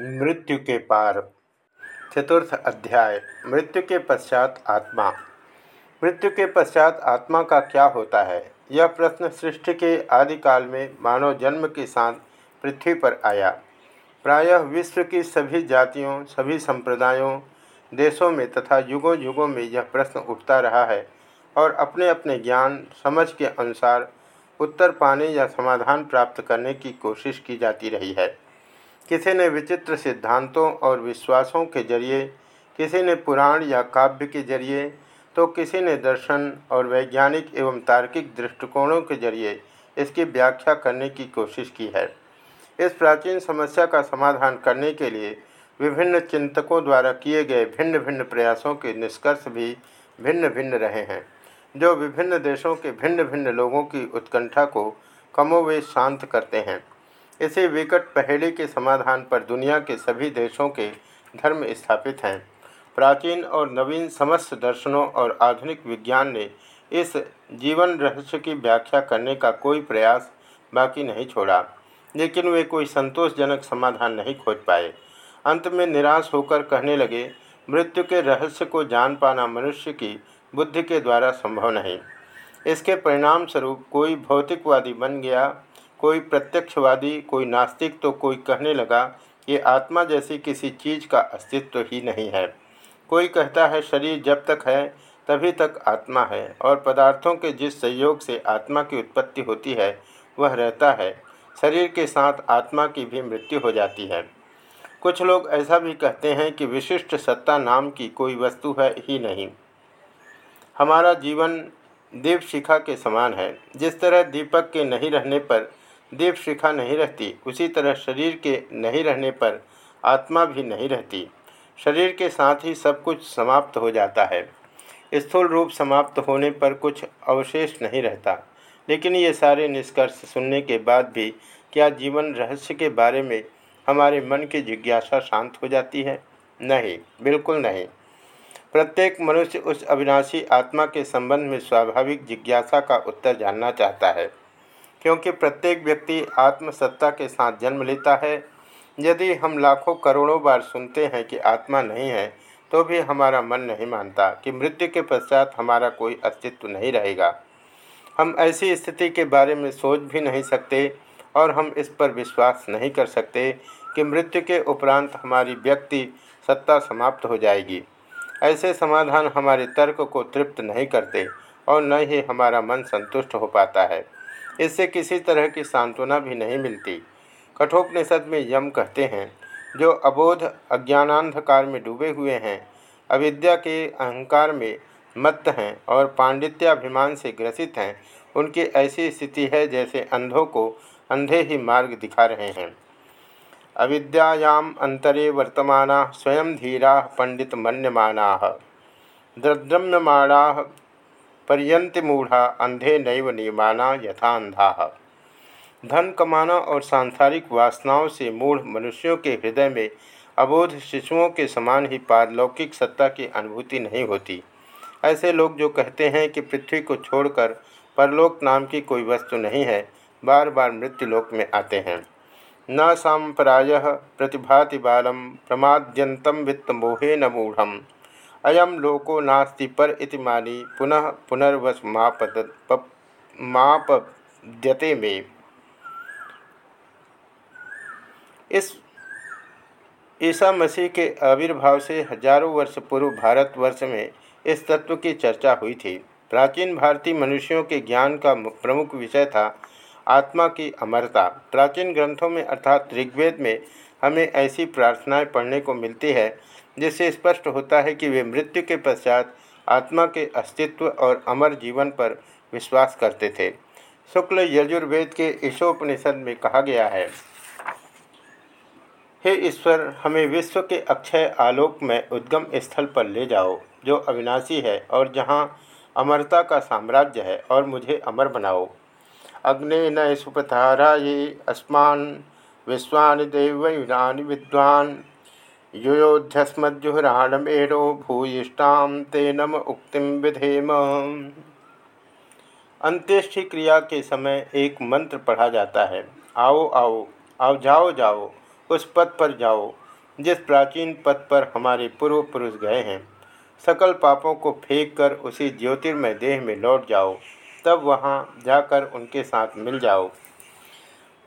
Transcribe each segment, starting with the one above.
मृत्यु के पार। चतुर्थ अध्याय, मृत्यु के पश्चात आत्मा। मृत्यु के पश्चात आत्मा का क्या होता है? यह प्रश्न सृष्टि के आदिकाल में मानव जन्म के साथ पृथ्वी पर आया। प्रायः विश्व की सभी जातियों, सभी संप्रदायों, देशों में तथा युगों युगों में यह प्रश्न उठता रहा है और अपने अपने ज्ञान, समझ के अनुसार उत्तर पाने या समाधान प्राप्त करने की कोशिश की जाती रही है। किसी ने विचित्र सिद्धांतों और विश्वासों के ज़रिए, किसी ने पुराण या काव्य के ज़रिए तो किसी ने दर्शन और वैज्ञानिक एवं तार्किक दृष्टिकोणों के ज़रिए इसकी व्याख्या करने की कोशिश की है। इस प्राचीन समस्या का समाधान करने के लिए विभिन्न चिंतकों द्वारा किए गए भिन्न भिन्न प्रयासों के निष्कर्ष भी भिन्न भिन्न रहे हैं, जो विभिन्न देशों के भिन्न भिन्न लोगों की उत्कंठा को कमोवेश शांत करते हैं। इसी विकट पहेली के समाधान पर दुनिया के सभी देशों के धर्म स्थापित हैं। प्राचीन और नवीन समस्त दर्शनों और आधुनिक विज्ञान ने इस जीवन रहस्य की व्याख्या करने का कोई प्रयास बाकी नहीं छोड़ा, लेकिन वे कोई संतोषजनक समाधान नहीं खोज पाए। अंत में निराश होकर कहने लगे, मृत्यु के रहस्य को जान पाना मनुष्य की बुद्धि के द्वारा संभव नहीं। इसके परिणाम स्वरूप कोई भौतिकवादी बन गया कोई प्रत्यक्षवादी, कोई नास्तिक तो कोई कहने लगा कि आत्मा जैसी किसी चीज़ का अस्तित्व ही नहीं है। कोई कहता है शरीर जब तक है, तभी तक आत्मा है और पदार्थों के जिस संयोग से आत्मा की उत्पत्ति होती है, वह रहता है। शरीर के साथ आत्मा की भी मृत्यु हो जाती है। कुछ लोग ऐसा भी कहते हैं कि विशिष्ट सत्ता नाम की कोई वस्तु है ही नहीं। हमारा जीवन दीप शिखा के समान है। जिस तरह दीपक के नहीं रहने पर दीप शिखा नहीं रहती। उसी तरह शरीर के नहीं रहने पर आत्मा भी नहीं रहती। शरीर के साथ ही सब कुछ समाप्त हो जाता है। स्थूल रूप समाप्त होने पर कुछ अवशेष नहीं रहता। लेकिन ये सारे निष्कर्ष सुनने के बाद भी क्या जीवन रहस्य के बारे में हमारे मन की जिज्ञासा शांत हो जाती है? नहीं, बिल्कुल नहीं। प्रत्येक मनुष्य उस अविनाशी आत्मा के संबंध में स्वाभाविक जिज्ञासा का उत्तर जानना चाहता है। क्योंकि प्रत्येक व्यक्ति आत्मसत्ता के साथ जन्म लेता है। यदि हम लाखों करोड़ों बार सुनते हैं कि आत्मा नहीं है तो भी हमारा मन नहीं मानता कि मृत्यु के पश्चात हमारा कोई अस्तित्व नहीं रहेगा। हम ऐसी स्थिति के बारे में सोच भी नहीं सकते और हम इस पर विश्वास नहीं कर सकते कि मृत्यु के उपरांत हमारी व्यक्ति सत्ता समाप्त हो जाएगी। ऐसे समाधान हमारे तर्क को तृप्त नहीं करते और न ही हमारा मन संतुष्ट हो पाता है। इससे किसी तरह की सांत्वना भी नहीं मिलती। कठोपनिषद में यम कहते हैं, जो अबोध अज्ञानांधकार में डूबे हुए हैं, अविद्या के अहंकार में मत्त हैं और पांडित्याभिमान से ग्रसित हैं, उनकी ऐसी स्थिति है जैसे अंधों को अंधे ही मार्ग दिखा रहे हैं। अविद्यायाम अंतरे वर्तमाना स्वयं धीरा पंडित मन्यमाना द्रद्रम्यमाणा पर्यंत मूढ़ा अंधे नैव नियमाना यथा अंधा धन कमाना और सांसारिक वासनाओं से मूढ़ मनुष्यों के हृदय में अबोध शिशुओं के समान ही पारलौकिक सत्ता की अनुभूति नहीं होती। ऐसे लोग जो कहते हैं कि पृथ्वी को छोड़कर परलोक नाम की कोई वस्तु नहीं है बार बार मृत्युलोक में आते हैं। न सांप्राय प्रतिभाति बालम प्रमाद्यंतम वित्त मोहे न मूढ़ अयम लोको नास्ति पर इति मानी पुनः पुनर्वस मापद मापद्यते में। इस ईसा मसीह के आविर्भाव से हज़ारों वर्ष पूर्व भारतवर्ष में इस तत्व की चर्चा हुई थी। प्राचीन भारतीय मनुष्यों के ज्ञान का प्रमुख विषय था आत्मा की अमरता। प्राचीन ग्रंथों में अर्थात ऋग्वेद में हमें ऐसी प्रार्थनाएँ पढ़ने को मिलती है, जिससे स्पष्ट होता है कि वे मृत्यु के पश्चात आत्मा के अस्तित्व और अमर जीवन पर विश्वास करते थे। शुक्ल यजुर्वेद के ईशोपनिषद में कहा गया है, हे ईश्वर, हमें विश्व के अक्षय आलोक में उद्गम स्थल पर ले जाओ, जो अविनाशी है और जहाँ अमरता का साम्राज्य है और मुझे अमर बनाओ। अग्नि न सुपथारा ये अस्मान विश्वानि देवानि विद्वान। युयोध्यस्मज्जुहराणमेणो भूयिष्ठाम ते नम उक्तिम विधेम। अंत्येष्टि क्रिया के समय एक मंत्र पढ़ा जाता है। आओ आओ आओ, जाओ जाओ, उस पद पर जाओ, जिस प्राचीन पथ पर हमारे पूर्व पुरुष गए हैं। सकल पापों को फेंक कर उसी ज्योतिर्मय देह में लौट जाओ, तब वहाँ जाकर उनके साथ मिल जाओ।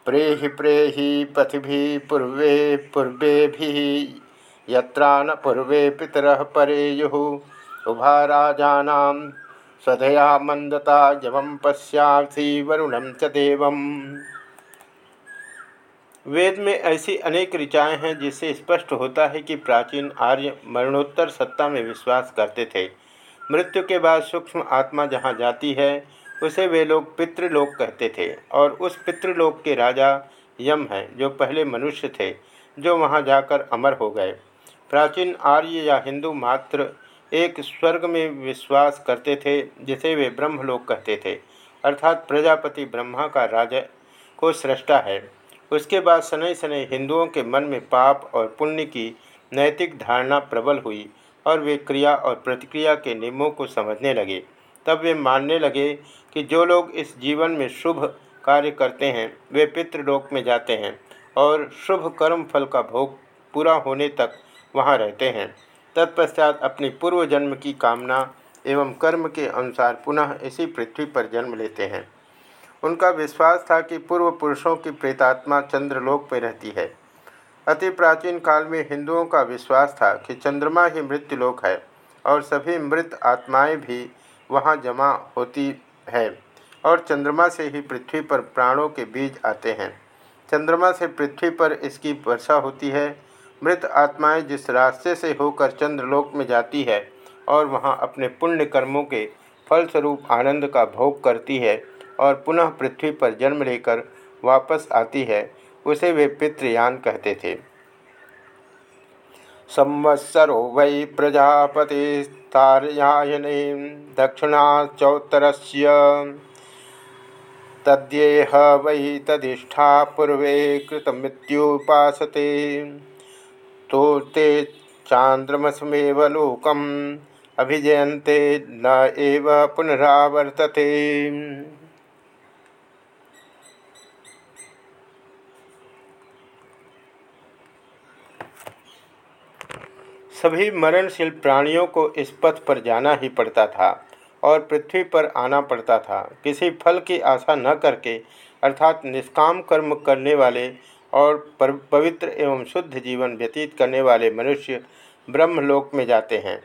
प्रेहि प्रेहि पथिभि पूर्वे पूर्वे भी यत्रान पूर्वे पितर परेयु। उभा राजानां स्वधया मंदता जवम पश्यासी च वेद में ऐसी अनेक ऋचाएँ हैं जिससे स्पष्ट होता है कि प्राचीन आर्य मरणोत्तर सत्ता में विश्वास करते थे। मृत्यु के बाद सूक्ष्म आत्मा जहाँ जाती है उसे वे लोग पितृलोक कहते थे और उस पितृलोक के राजा यम हैं, जो पहले मनुष्य थे, जो वहाँ जाकर अमर हो गए। प्राचीन आर्य या हिंदू मात्र एक स्वर्ग में विश्वास करते थे, जिसे वे ब्रह्मलोक कहते थे। अर्थात प्रजापति ब्रह्मा का राजा को सृष्टा है। उसके बाद शनै शनै हिंदुओं के मन में पाप और पुण्य की नैतिक धारणा प्रबल हुई और वे क्रिया और प्रतिक्रिया के नियमों को समझने लगे। तब वे मानने लगे कि जो लोग इस जीवन में शुभ कार्य करते हैं, वे पितृलोक में जाते हैं और शुभ कर्म फल का भोग पूरा होने तक वहाँ रहते हैं। तत्पश्चात अपनी पूर्व जन्म की कामना एवं कर्म के अनुसार पुनः इसी पृथ्वी पर जन्म लेते हैं। उनका विश्वास था कि पूर्व पुरुषों की प्रेतात्मा चंद्रलोक में रहती है। अति प्राचीन काल में हिंदुओं का विश्वास था कि चंद्रमा ही मृत्युलोक है और सभी मृत आत्माएँ भी वहाँ जमा होती है और चंद्रमा से ही पृथ्वी पर प्राणों के बीज आते हैं। चंद्रमा से पृथ्वी पर इसकी वर्षा होती है। मृत आत्माएँ जिस रास्ते से होकर चंद्रलोक में जाती है और वहाँ अपने पुण्य कर्मों के फलस्वरूप आनंद का भोग करती है और पुनः पृथ्वी पर जन्म लेकर वापस आती है, उसे वे पितृयान कहते थे। संवत्सरो वै प्रजापति तारयायने दक्षिणाचौतर तद्येह वै तदिष्ठा पूर्वे कृतमृत्युपासते। तो ते चांद्रमसमेव लोकम, अभिजयन्ते न एव पुनरावर्तते। सभी मरणशील प्राणियों को इस पथ पर जाना ही पड़ता था और पृथ्वी पर आना पड़ता था। किसी फल की आशा न करके, अर्थात निष्काम कर्म करने वाले और पवित्र एवं शुद्ध जीवन व्यतीत करने वाले मनुष्य ब्रह्मलोक में जाते हैं।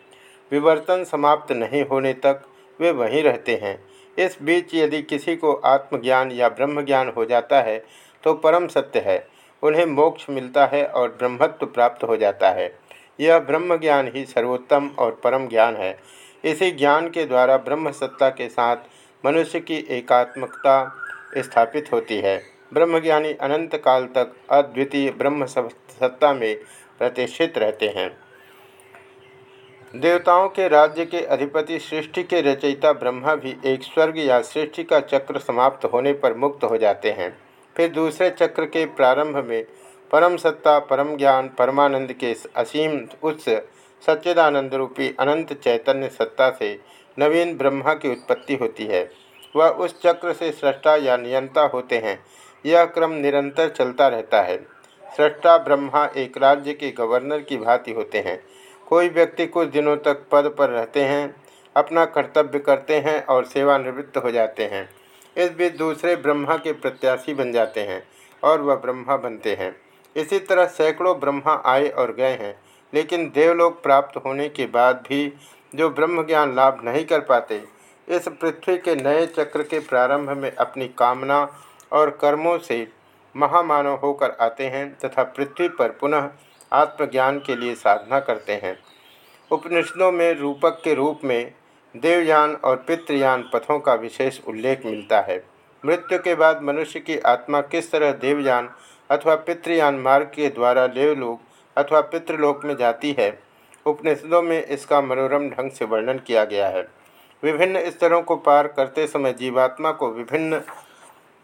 विवर्तन समाप्त नहीं होने तक वे वहीं रहते हैं। इस बीच यदि किसी को आत्मज्ञान या ब्रह्म ज्ञान हो जाता है तो परम सत्य है। उन्हें मोक्ष मिलता है और ब्रह्मत्व प्राप्त हो जाता है। यह ब्रह्म ज्ञान ही सर्वोत्तम और परम ज्ञान है। इसी ज्ञान के द्वारा ब्रह्म सत्ता के साथ मनुष्य की एकात्मकता स्थापित होती है। ब्रह्मज्ञानी अनंत काल तक अद्वितीय ब्रह्म सत्ता में प्रतिष्ठित रहते हैं। देवताओं के राज्य के अधिपति सृष्टि के रचयिता ब्रह्मा भी एक स्वर्ग या सृष्टि का चक्र समाप्त होने पर मुक्त हो जाते हैं। फिर दूसरे चक्र के प्रारंभ में परम सत्ता, परम ज्ञान, परमानंद के असीम उच्च सच्चिदानंद रूपी अनंत चैतन्य सत्ता से नवीन ब्रह्मा की उत्पत्ति होती है। वह उस चक्र से सृष्टा या नियंता होते हैं। यह क्रम निरंतर चलता रहता है। सृष्टा, ब्रह्मा एक राज्य के गवर्नर की भांति होते हैं। कोई व्यक्ति कुछ दिनों तक पद पर रहते हैं, अपना कर्तव्य करते हैं और सेवानिवृत्त हो जाते हैं। इस बीच दूसरे ब्रह्मा के प्रत्याशी बन जाते हैं और वह ब्रह्मा बनते हैं। इसी तरह सैकड़ों ब्रह्मा आए और गए हैं, लेकिन देवलोक प्राप्त होने के बाद भी जो ब्रह्म ज्ञान लाभ नहीं कर पाते, इस पृथ्वी के नए चक्र के प्रारंभ में अपनी कामना और कर्मों से महामानव होकर आते हैं तथा पृथ्वी पर पुनः आत्मज्ञान के लिए साधना करते हैं। उपनिषदों में रूपक के रूप में देवयान और पितृयान पथों का विशेष उल्लेख मिलता है। मृत्यु के बाद मनुष्य की आत्मा किस तरह देवयान अथवा पितृयान मार्ग के द्वारा देवलोक अथवा पितृलोक में जाती है। उपनिषदों में इसका मनोरम ढंग से वर्णन किया गया है। विभिन्न स्तरों को पार करते समय जीवात्मा को विभिन्न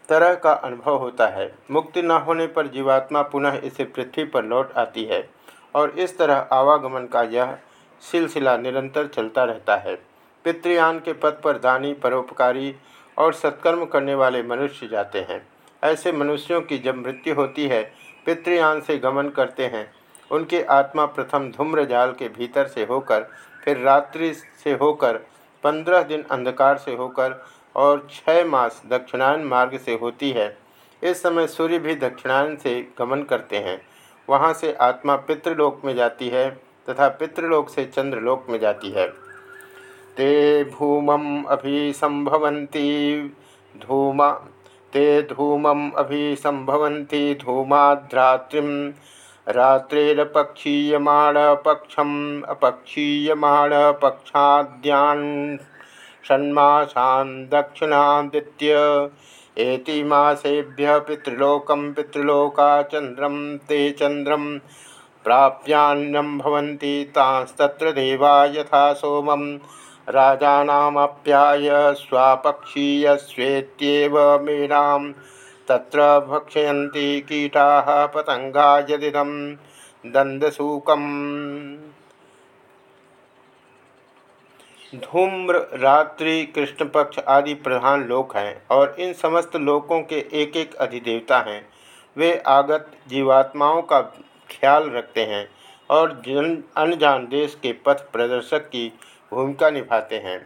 तरह का अनुभव होता है। मुक्ति न होने पर जीवात्मा पुनः इसे पृथ्वी पर लौट आती है और इस तरह आवागमन का यह सिलसिला निरंतर चलता रहता है। पितृयान के पद पर दानी, परोपकारी और सत्कर्म करने वाले मनुष्य जाते हैं। ऐसे मनुष्यों की जब मृत्यु होती है, पितृयान से गमन करते हैं। उनकी आत्मा प्रथम धूम्र जाल के भीतर से होकर, फिर रात्रि से होकर, पंद्रह दिन अंधकार से होकर और छः मास दक्षिणायन मार्ग से होती है। इस समय सूर्य भी दक्षिणायन से गमन करते हैं। वहाँ से आत्मा पितृलोक में जाती है तथा पितृलोक से चंद्रलोक में जाती है। ते भूमम अभी संभवंती धूमा ते धूमम अभिसंभवती धूमाद्रात्रिम। रात्रेरपक्षीयमाण पक्षम अपक्षीयमाण पक्षाद्यान् षण्मासान् दक्षिणादित्य एति मासेभ्य पितृलोकं पितृलोका चन्द्रं ते चन्द्रं प्राप्यान्नं भवन्ति तांस्तत्र देवा यथा सोमं राजानामप्याय स्वापक्षीयस्वेत्येव मीनां तत्र भक्षयन्ति कीटाः पतंगा यदिदं दंदसूकम धूम्र, रात्रि कृष्ण पक्ष आदि प्रधान लोक हैं और इन समस्त लोकों के एक एक अधिदेवता हैं। वे आगत जीवात्माओं का ख्याल रखते हैं और जन, अनजान देश के पथ प्रदर्शक की भूमिका निभाते हैं।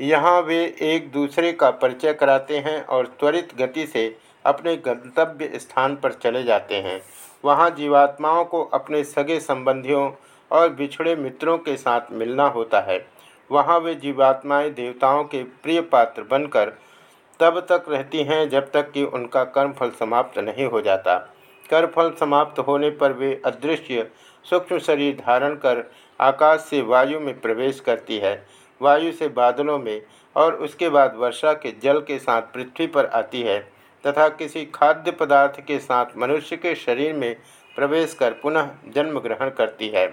यहाँ वे एक दूसरे का परिचय कराते हैं और त्वरित गति से अपने गंतव्य स्थान पर चले जाते हैं। वहाँ जीवात्माओं को अपने सगे संबंधियों और बिछड़े मित्रों के साथ मिलना होता है। वहाँ वे जीवात्माएँ देवताओं के प्रिय पात्र बनकर तब तक रहती हैं जब तक कि उनका कर्मफल समाप्त नहीं हो जाता। कर्मफल समाप्त होने पर वे अदृश्य, सूक्ष्म शरीर धारण कर आकाश से वायु में प्रवेश करती है। वायु से बादलों में और उसके बाद वर्षा के जल के साथ पृथ्वी पर आती है तथा किसी खाद्य पदार्थ के साथ मनुष्य के शरीर में प्रवेश कर पुनः जन्म ग्रहण करती है।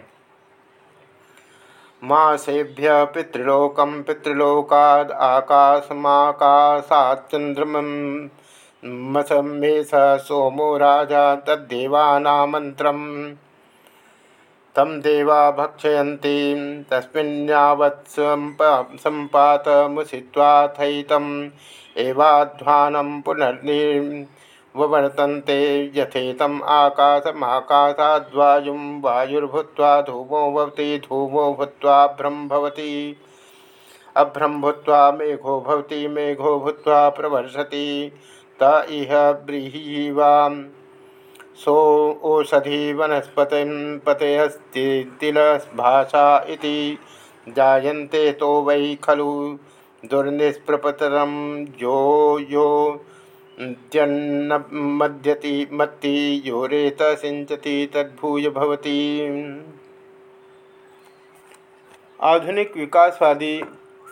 मासेभ्य पितृलोकम पितृलोकाद आकाशमाकाशाचंद्रम मसमेश सोमो राजा तद्देवानामंत्रम तम देवा भक्षयन्ति। तस्मिन्यावत् सम्पात मुसित्वाथयितम् एवाध्वानं पुनर्निर्वर्तन्ते यथेतम् आकाशमाकाशाद्वायुं वायुर्भूत्वा धूमो भवति, धूमो भूत्वा भ्रम भवति। अभ्रम भूत्वा मेघो भवति, मेघो भूत्वा प्रवर्षति। त इह सो ओषधि वनस्पति पतयस्तिलभाषा जायते तो वै खलु दुर्निष्प्रपतरम यो यो। मद्यति मत्ति यो रेत सिंचति तद्भूय भवति। आधुनिक विकासवादी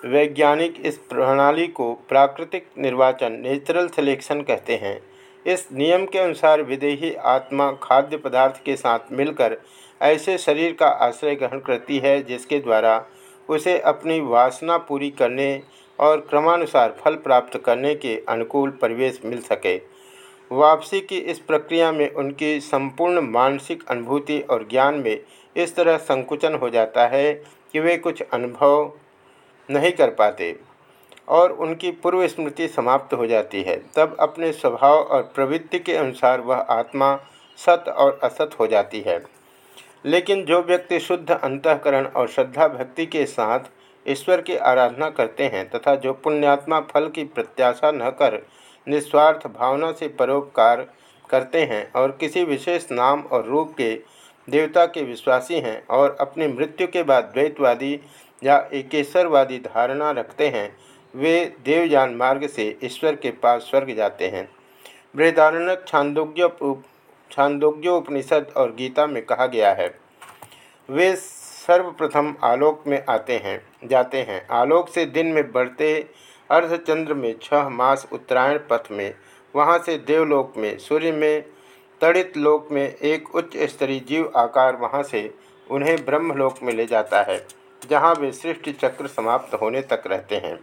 वैज्ञानिक इस प्रणाली को प्राकृतिक निर्वाचन, नेचुरल सिलेक्शन कहते हैं। इस नियम के अनुसार विदेही आत्मा खाद्य पदार्थ के साथ मिलकर ऐसे शरीर का आश्रय ग्रहण करती है, जिसके द्वारा उसे अपनी वासना पूरी करने और क्रमानुसार फल प्राप्त करने के अनुकूल परिवेश मिल सके। वापसी की इस प्रक्रिया में उनकी संपूर्ण मानसिक अनुभूति और ज्ञान में इस तरह संकुचन हो जाता है कि वे कुछ अनुभव नहीं कर पाते। और उनकी पूर्व स्मृति समाप्त हो जाती है। तब अपने स्वभाव और प्रवृत्ति के अनुसार वह आत्मा सत और असत हो जाती है। लेकिन जो व्यक्ति शुद्ध अंतकरण और श्रद्धा भक्ति के साथ ईश्वर की आराधना करते हैं तथा जो पुण्यात्मा फल की प्रत्याशा न कर, निस्वार्थ भावना से परोपकार करते हैं और किसी विशेष नाम और रूप के देवता के विश्वासी हैं और अपनी मृत्यु के बाद द्वैतवादी या एकेश्वरवादी धारणा रखते हैं वे देवयान मार्ग से ईश्वर के पास स्वर्ग जाते हैं। बृहदारण्यक छांदोग्य छांदोग्योपनिषद और गीता में कहा गया है। वे सर्वप्रथम आलोक में आते हैं, जाते हैं। आलोक से दिन में बढ़ते अर्धचंद्र में छह मास उत्तरायण पथ में, वहाँ से देवलोक में, सूर्य में, तड़ित लोक में एक उच्च स्तरीय जीव आकार वहाँ से उन्हें ब्रह्मलोक में ले जाता है, जहाँ वे सृष्टि चक्र समाप्त होने तक रहते हैं।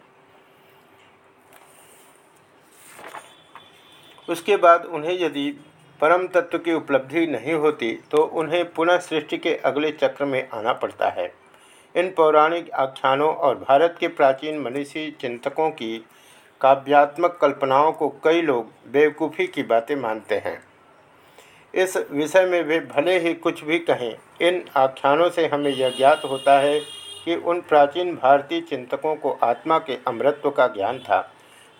उसके बाद उन्हें यदि परम तत्व की उपलब्धि नहीं होती तो उन्हें पुनः सृष्टि के अगले चक्र में आना पड़ता है। इन पौराणिक आख्यानों और भारत के प्राचीन मनीषी चिंतकों की काव्यात्मक कल्पनाओं को कई लोग बेवकूफ़ी की बातें मानते हैं। इस विषय में वे भले ही कुछ भी कहें, इन आख्यानों से हमें यह ज्ञात होता है कि उन प्राचीन भारतीय चिंतकों को आत्मा के अमृत्व का ज्ञान था।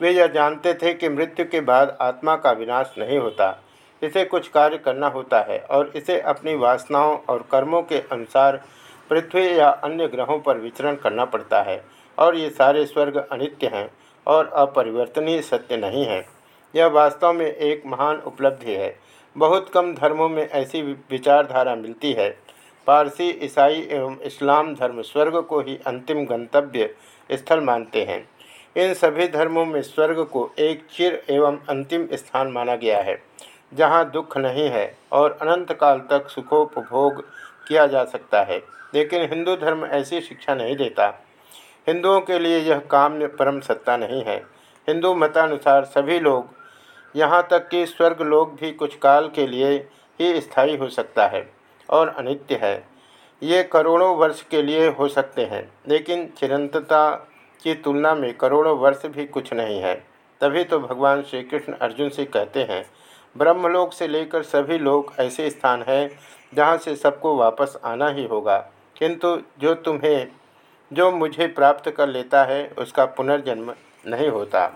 वे यह जानते थे कि मृत्यु के बाद आत्मा का विनाश नहीं होता। इसे कुछ कार्य करना होता है और इसे अपनी वासनाओं और कर्मों के अनुसार पृथ्वी या अन्य ग्रहों पर विचरण करना पड़ता है और ये सारे स्वर्ग अनित्य हैं और अपरिवर्तनीय सत्य नहीं है। यह वास्तव में एक महान उपलब्धि है। बहुत कम धर्मों में ऐसी विचारधारा मिलती है। पारसी, ईसाई एवं इस्लाम धर्म स्वर्ग को ही अंतिम गंतव्य स्थल मानते हैं। इन सभी धर्मों में स्वर्ग को एक चिर एवं अंतिम स्थान माना गया है, जहाँ दुख नहीं है और अनंत काल तक सुखोपभोग किया जा सकता है। लेकिन हिंदू धर्म ऐसी शिक्षा नहीं देता। हिंदुओं के लिए यह काम्य परम सत्ता नहीं है। हिंदू मतानुसार सभी लोग, यहाँ तक कि स्वर्ग लोग भी कुछ काल के लिए ही स्थायी हो सकता है और अनित्य है। ये करोड़ों वर्ष के लिए हो सकते हैं, लेकिन चिरंतता की तुलना में करोड़ों वर्ष भी कुछ नहीं है। तभी तो भगवान श्री कृष्ण अर्जुन से कहते हैं, ब्रह्मलोक से लेकर सभी लोग ऐसे स्थान हैं जहाँ से सबको वापस आना ही होगा। किंतु जो तुम्हें, जो मुझे प्राप्त कर लेता है, उसका पुनर्जन्म नहीं होता।